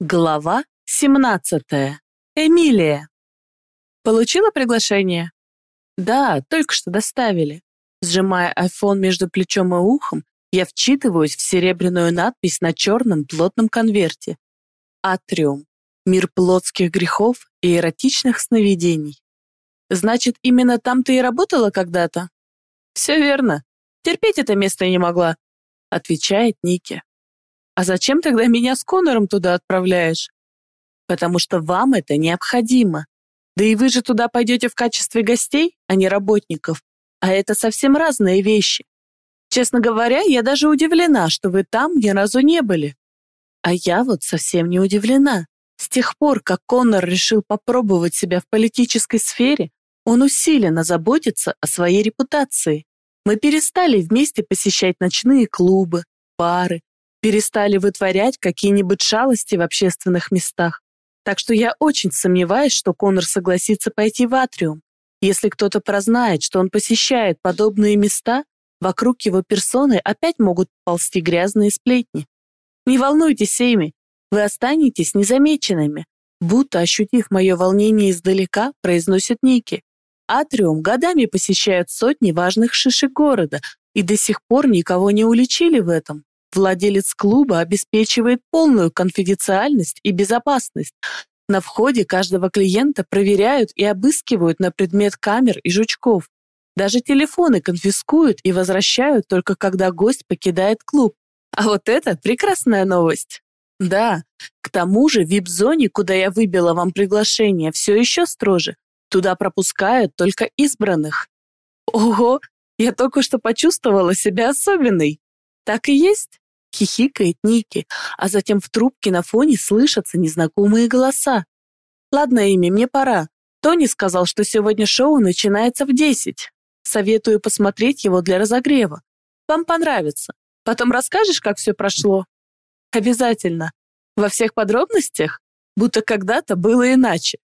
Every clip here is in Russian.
Глава 17. Эмилия. Получила приглашение? Да, только что доставили. Сжимая айфон между плечом и ухом, я вчитываюсь в серебряную надпись на черном плотном конверте. Атриум. Мир плотских грехов и эротичных сновидений. Значит, именно там ты и работала когда-то? Все верно. Терпеть это место не могла, отвечает Ники. А зачем тогда меня с Конором туда отправляешь? Потому что вам это необходимо. Да и вы же туда пойдете в качестве гостей, а не работников. А это совсем разные вещи. Честно говоря, я даже удивлена, что вы там ни разу не были. А я вот совсем не удивлена. С тех пор, как Конор решил попробовать себя в политической сфере, он усиленно заботится о своей репутации. Мы перестали вместе посещать ночные клубы, бары, перестали вытворять какие-нибудь шалости в общественных местах. Так что я очень сомневаюсь, что Конор согласится пойти в атриум. Если кто-то прознает, что он посещает подобные места, вокруг его персоны опять могут ползти грязные сплетни. Не волнуйтесь, Эми, вы останетесь незамеченными. Будто, ощутив мое волнение издалека, произносит Ники. Атриум годами посещают сотни важных шишек города, и до сих пор никого не уличили в этом. Владелец клуба обеспечивает полную конфиденциальность и безопасность. На входе каждого клиента проверяют и обыскивают на предмет камер и жучков. Даже телефоны конфискуют и возвращают только когда гость покидает клуб. А вот это прекрасная новость. Да, к тому же в вип-зоне, куда я выбила вам приглашение, все еще строже. Туда пропускают только избранных. Ого, я только что почувствовала себя особенной. Так и есть, хихикает Ники, а затем в трубке на фоне слышатся незнакомые голоса. Ладно, Эми, мне пора. Тони сказал, что сегодня шоу начинается в 10. Советую посмотреть его для разогрева. Вам понравится. Потом расскажешь, как все прошло? Обязательно. Во всех подробностях? Будто когда-то было иначе.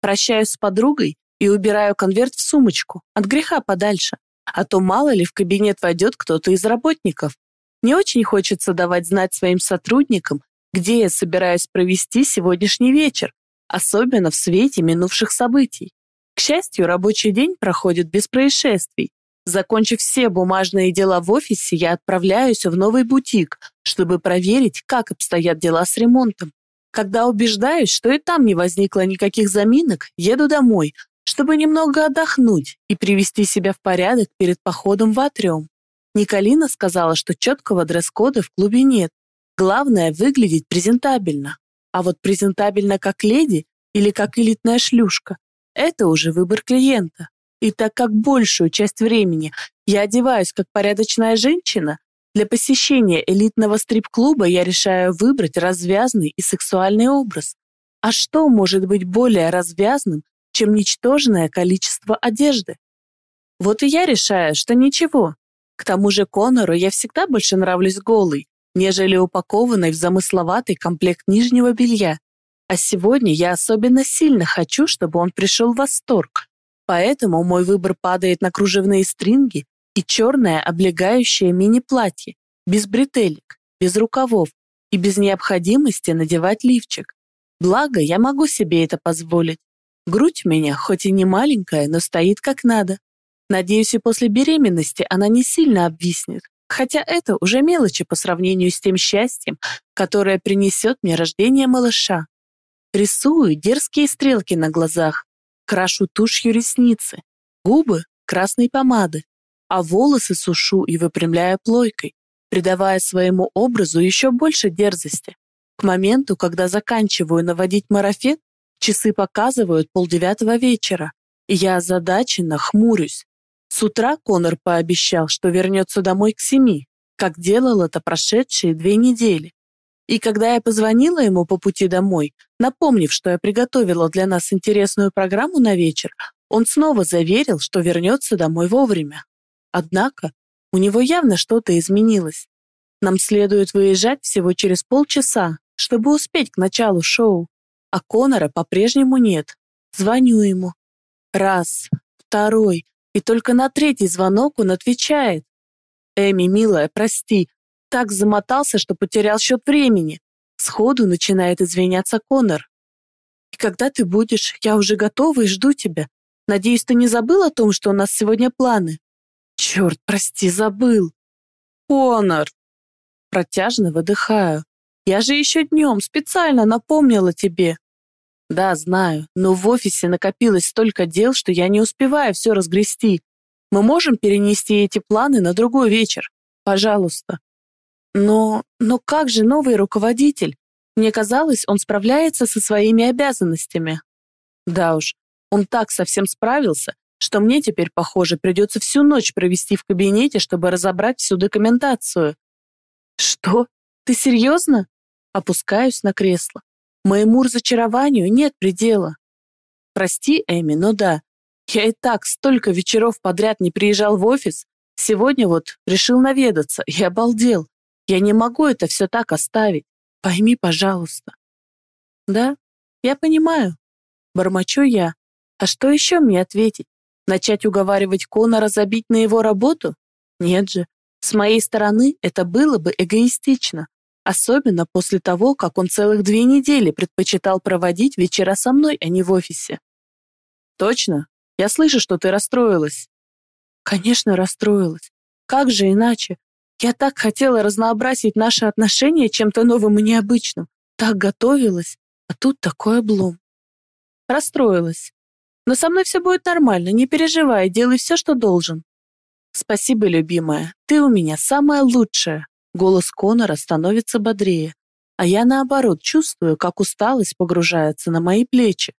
Прощаюсь с подругой и убираю конверт в сумочку, от греха подальше. А то мало ли в кабинет войдет кто-то из работников. Не очень хочется давать знать своим сотрудникам, где я собираюсь провести сегодняшний вечер, особенно в свете минувших событий. К счастью, рабочий день проходит без происшествий. Закончив все бумажные дела в офисе, я отправляюсь в новый бутик, чтобы проверить, как обстоят дела с ремонтом. Когда убеждаюсь, что и там не возникло никаких заминок, еду домой, чтобы немного отдохнуть и привести себя в порядок перед походом в атриум. Николина сказала, что четкого дресс-кода в клубе нет. Главное – выглядеть презентабельно. А вот презентабельно как леди или как элитная шлюшка – это уже выбор клиента. И так как большую часть времени я одеваюсь как порядочная женщина, для посещения элитного стрип-клуба я решаю выбрать развязный и сексуальный образ. А что может быть более развязным, чем ничтожное количество одежды? Вот и я решаю, что ничего, к тому же Конору я всегда больше нравлюсь голой, нежели упакованной в замысловатый комплект нижнего белья. А сегодня я особенно сильно хочу, чтобы он пришел в восторг. Поэтому мой выбор падает на кружевные стринги и черное облегающее мини-платье, без бретелек, без рукавов и без необходимости надевать лифчик. Благо, я могу себе это позволить. Грудь у меня хоть и не маленькая, но стоит как надо. Надеюсь, и после беременности она не сильно обвиснет, хотя это уже мелочи по сравнению с тем счастьем, которое принесет мне рождение малыша. Рисую дерзкие стрелки на глазах, крашу тушью ресницы, губы красной помады, а волосы сушу и выпрямляю плойкой, придавая своему образу еще больше дерзости. К моменту, когда заканчиваю наводить марафет, часы показывают полдевятого вечера, и я озадаченно хмурюсь. С утра Конор пообещал, что вернется домой к семи, как делал это прошедшие две недели. И когда я позвонила ему по пути домой, напомнив, что я приготовила для нас интересную программу на вечер, он снова заверил, что вернется домой вовремя. Однако у него явно что-то изменилось. Нам следует выезжать всего через полчаса, чтобы успеть к началу шоу. А Конора по-прежнему нет. Звоню ему. Раз, второй, и только на третий звонок он отвечает. «Эми, милая, прости, так замотался, что потерял счет времени. Сходу начинает извиняться Конор. И когда ты будешь, я уже готова и жду тебя. Надеюсь, ты не забыл о том, что у нас сегодня планы? Черт, прости, забыл. Конор. Протяжно выдыхаю. Я же еще днем специально напомнила тебе. Да, знаю, но в офисе накопилось столько дел, что я не успеваю все разгрести. Мы можем перенести эти планы на другой вечер. Пожалуйста. Но, но как же новый руководитель? Мне казалось, он справляется со своими обязанностями. Да уж, он так совсем справился, что мне теперь, похоже, придется всю ночь провести в кабинете, чтобы разобрать всю документацию. Что? Ты серьезно? Опускаюсь на кресло. Моему разочарованию нет предела. Прости, Эми, но да. Я и так столько вечеров подряд не приезжал в офис. Сегодня вот решил наведаться и обалдел. Я не могу это все так оставить. Пойми, пожалуйста. Да, я понимаю. Бормочу я. А что еще мне ответить? Начать уговаривать Конора забить на его работу? Нет же. С моей стороны это было бы эгоистично. Особенно после того, как он целых две недели предпочитал проводить вечера со мной, а не в офисе. Точно? Я слышу, что ты расстроилась. Конечно, расстроилась. Как же иначе? Я так хотела разнообразить наши отношения чем-то новым и необычным. Так готовилась, а тут такой облом. Расстроилась. Но со мной все будет нормально, не переживай, делай все, что должен. Спасибо, любимая, ты у меня самая лучшая. Голос Конора становится бодрее, а я наоборот чувствую, как усталость погружается на мои плечи.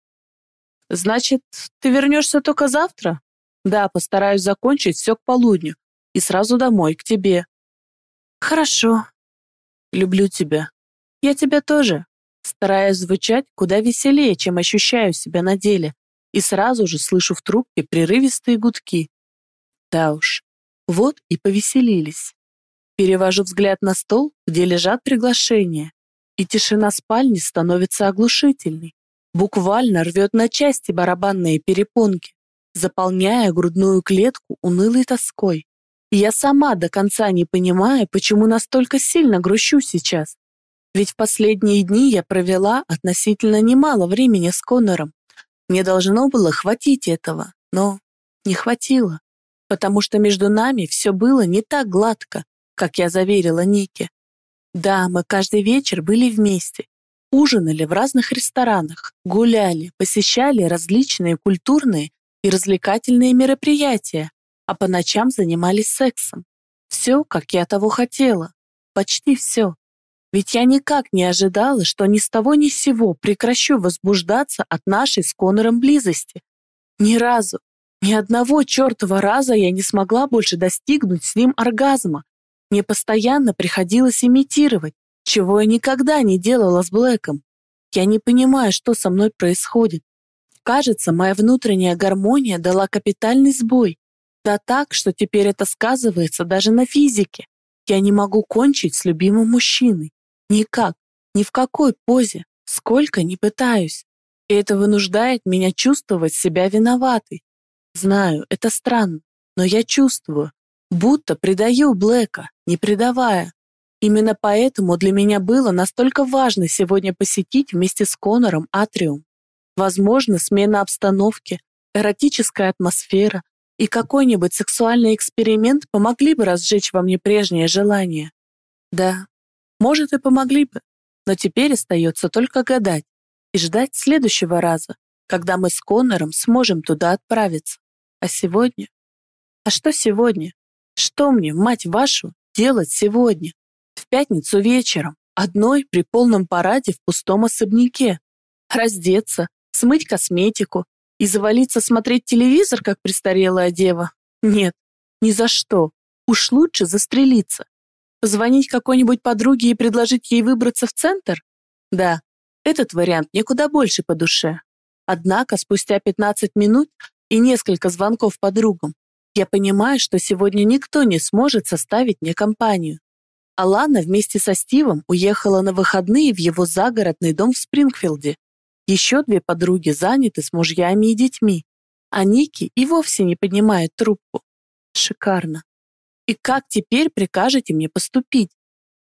Значит, ты вернешься только завтра? Да, постараюсь закончить все к полудню и сразу домой, к тебе. Хорошо. Люблю тебя. Я тебя тоже. Стараюсь звучать куда веселее, чем ощущаю себя на деле, и сразу же слышу в трубке прерывистые гудки. Да уж, вот и повеселились. Перевожу взгляд на стол, где лежат приглашения, и тишина спальни становится оглушительной. Буквально рвет на части барабанные перепонки, заполняя грудную клетку унылой тоской. Я сама до конца не понимаю, почему настолько сильно грущу сейчас. Ведь в последние дни я провела относительно немало времени с Конором. Мне должно было хватить этого, но не хватило, потому что между нами все было не так гладко, как я заверила Нике. Да, мы каждый вечер были вместе, ужинали в разных ресторанах, гуляли, посещали различные культурные и развлекательные мероприятия, а по ночам занимались сексом. Все, как я того хотела. Почти все. Ведь я никак не ожидала, что ни с того ни с сего прекращу возбуждаться от нашей с Конором близости. Ни разу, ни одного чертова раза я не смогла больше достигнуть с ним оргазма. Мне постоянно приходилось имитировать, чего я никогда не делала с Блэком. Я не понимаю, что со мной происходит. Кажется, моя внутренняя гармония дала капитальный сбой, да так, что теперь это сказывается даже на физике. Я не могу кончить с любимым мужчиной. Никак, ни в какой позе, сколько ни пытаюсь. И это вынуждает меня чувствовать себя виноватой. Знаю, это странно, но я чувствую, будто предаю Блэка, не предавая. Именно поэтому для меня было настолько важно сегодня посетить вместе с Конором Атриум. Возможно, смена обстановки, эротическая атмосфера, и какой-нибудь сексуальный эксперимент помогли бы разжечь во мне прежнее желание. Да, может и помогли бы, но теперь остается только гадать и ждать следующего раза, когда мы с Коннором сможем туда отправиться. А сегодня? А что сегодня? Что мне, мать вашу, делать сегодня? В пятницу вечером, одной при полном параде в пустом особняке. Раздеться, смыть косметику, и завалиться смотреть телевизор, как престарелая дева? Нет, ни за что. Уж лучше застрелиться. Позвонить какой-нибудь подруге и предложить ей выбраться в центр? Да, этот вариант мне куда больше по душе. Однако спустя 15 минут и несколько звонков подругам я понимаю, что сегодня никто не сможет составить мне компанию. Алана вместе со Стивом уехала на выходные в его загородный дом в Спрингфилде, еще две подруги заняты с мужьями и детьми, а Ники и вовсе не поднимает трубку. Шикарно. И как теперь прикажете мне поступить?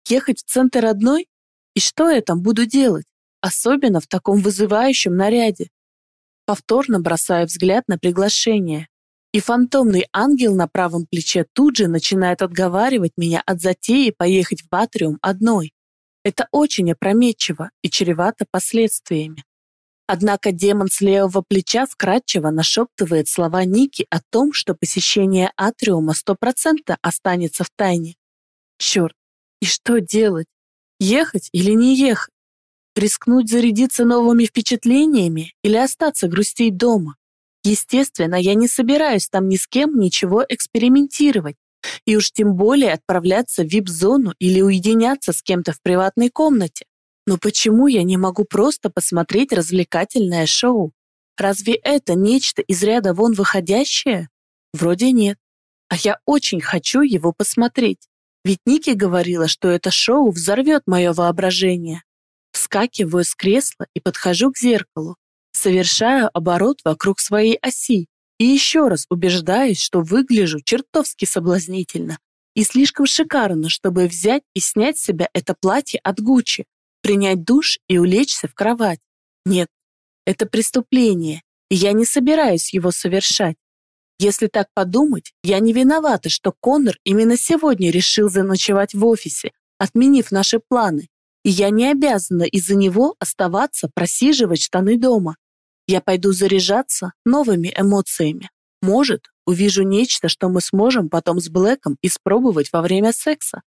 Ехать в центр одной? И что я там буду делать, особенно в таком вызывающем наряде? Повторно бросаю взгляд на приглашение, и фантомный ангел на правом плече тут же начинает отговаривать меня от затеи поехать в Батриум одной. Это очень опрометчиво и чревато последствиями. Однако демон с левого плеча вкратчиво нашептывает слова Ники о том, что посещение Атриума 100% останется в тайне. Черт, и что делать? Ехать или не ехать? Рискнуть зарядиться новыми впечатлениями или остаться грустить дома? Естественно, я не собираюсь там ни с кем ничего экспериментировать, и уж тем более отправляться в вип-зону или уединяться с кем-то в приватной комнате. Но почему я не могу просто посмотреть развлекательное шоу? Разве это нечто из ряда вон выходящее? Вроде нет. А я очень хочу его посмотреть. Ведь Ники говорила, что это шоу взорвет мое воображение. Вскакиваю с кресла и подхожу к зеркалу. Совершаю оборот вокруг своей оси и еще раз убеждаюсь, что выгляжу чертовски соблазнительно и слишком шикарно, чтобы взять и снять с себя это платье от Гуччи, принять душ и улечься в кровать. Нет, это преступление, и я не собираюсь его совершать. Если так подумать, я не виновата, что Коннор именно сегодня решил заночевать в офисе, отменив наши планы, и я не обязана из-за него оставаться просиживать штаны дома. Я пойду заряжаться новыми эмоциями. Может, увижу нечто, что мы сможем потом с Блэком испробовать во время секса.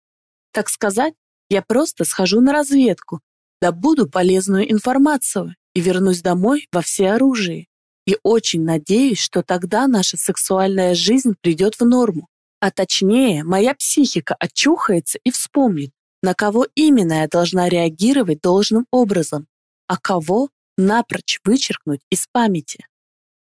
Так сказать, я просто схожу на разведку, добуду полезную информацию и вернусь домой во всеоружии. И очень надеюсь, что тогда наша сексуальная жизнь придет в норму. А точнее, моя психика очухается и вспомнит, на кого именно я должна реагировать должным образом, а кого напрочь вычеркнуть из памяти.